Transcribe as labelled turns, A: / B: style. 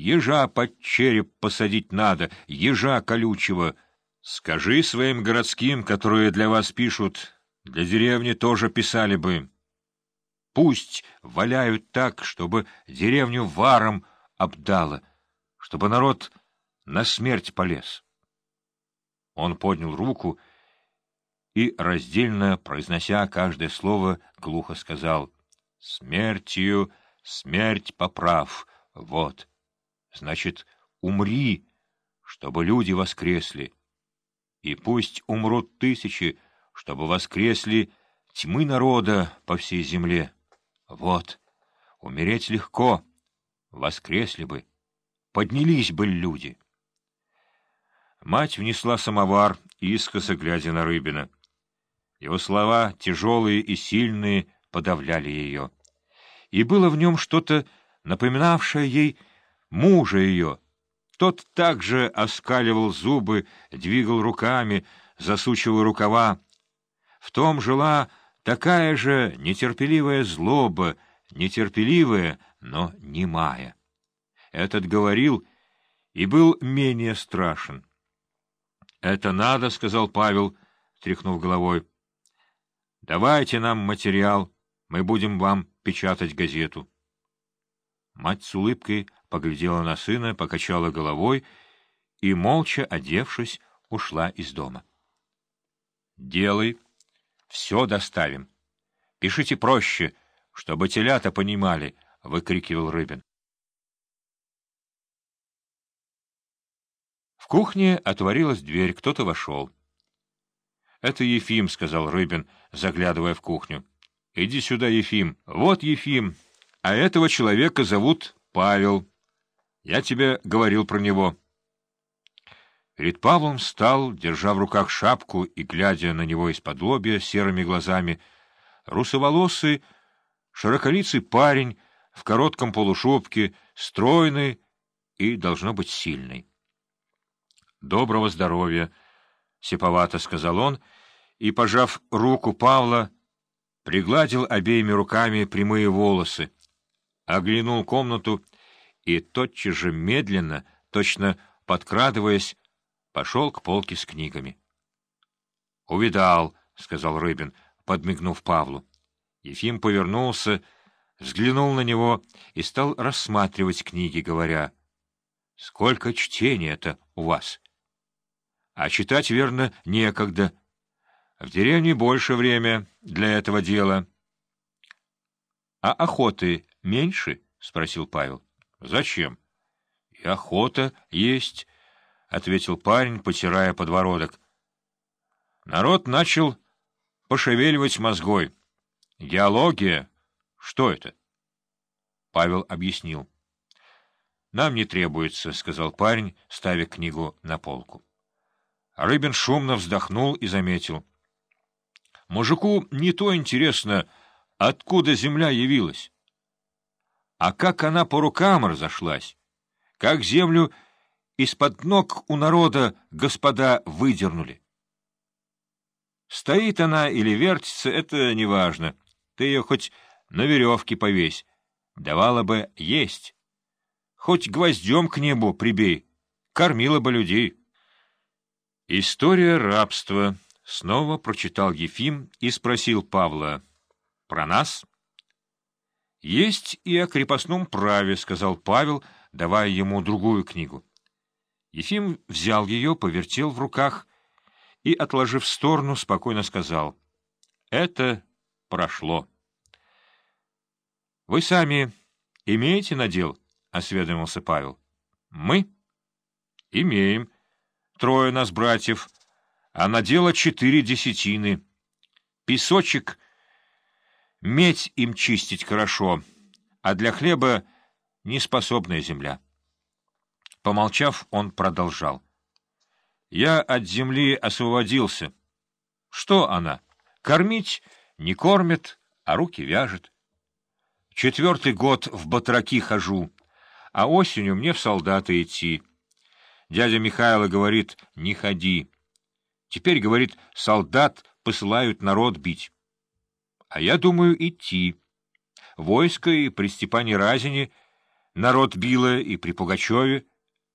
A: ежа под череп посадить надо, ежа колючего. Скажи своим городским, которые для вас пишут, для деревни тоже писали бы. Пусть валяют так, чтобы деревню варом обдало, чтобы народ на смерть полез. Он поднял руку и, раздельно произнося каждое слово, глухо сказал «Смертью смерть поправ, вот». Значит, умри, чтобы люди воскресли. И пусть умрут тысячи, чтобы воскресли тьмы народа по всей земле. Вот, умереть легко, воскресли бы, поднялись бы люди. Мать внесла самовар, искоса глядя на Рыбина. Его слова, тяжелые и сильные, подавляли ее. И было в нем что-то, напоминавшее ей мужа ее. Тот также оскаливал зубы, двигал руками, засучивая рукава. В том жила такая же нетерпеливая злоба, нетерпеливая, но немая. Этот говорил и был менее страшен. — Это надо, — сказал Павел, тряхнув головой. — Давайте нам материал, мы будем вам печатать газету. Мать с улыбкой поглядела на сына, покачала головой и, молча одевшись, ушла из дома. — Делай, все доставим. Пишите проще, чтобы телята понимали, — выкрикивал Рыбин. В кухне отворилась дверь, кто-то вошел. — Это Ефим, — сказал Рыбин, заглядывая в кухню. — Иди сюда, Ефим. Вот Ефим. А этого человека зовут Павел. Я тебе говорил про него. Перед Павлом стал, держа в руках шапку и глядя на него из-под лобья серыми глазами, русоволосый, широколицый парень в коротком полушубке, стройный и, должно быть, сильный. — Доброго здоровья! — сеповато сказал он, и, пожав руку Павла, пригладил обеими руками прямые волосы, оглянул комнату и тотчас же медленно, точно подкрадываясь, пошел к полке с книгами. — Увидал, — сказал Рыбин, подмигнув Павлу. Ефим повернулся, взглянул на него и стал рассматривать книги, говоря, — Сколько чтения-то у вас? — А читать, верно, некогда. В деревне больше время для этого дела. — А охоты меньше? — спросил Павел. — Зачем? — И охота есть, — ответил парень, потирая подбородок. Народ начал пошевеливать мозгой. Геология? Что это? Павел объяснил. — Нам не требуется, — сказал парень, ставя книгу на полку. Рыбин шумно вздохнул и заметил. — Мужику не то интересно, откуда земля явилась а как она по рукам разошлась, как землю из-под ног у народа господа выдернули. Стоит она или вертится, это неважно. Ты ее хоть на веревке повесь, давала бы есть. Хоть гвоздем к небу прибей, кормила бы людей. История рабства. Снова прочитал Ефим и спросил Павла. Про нас? — Есть и о крепостном праве, — сказал Павел, давая ему другую книгу. Ефим взял ее, повертел в руках и, отложив в сторону, спокойно сказал. — Это прошло. — Вы сами имеете надел? — осведомился Павел. — Мы? — Имеем. Трое нас братьев, а надела четыре десятины. Песочек — Медь им чистить хорошо, а для хлеба неспособная земля. Помолчав, он продолжал. Я от земли освободился. Что она? Кормить не кормит, а руки вяжет. Четвертый год в батраки хожу, а осенью мне в солдаты идти. Дядя Михайло говорит, не ходи. Теперь, говорит, солдат посылают народ бить. А я думаю идти. Войско и при Степане Разине народ било и при Пугачеве,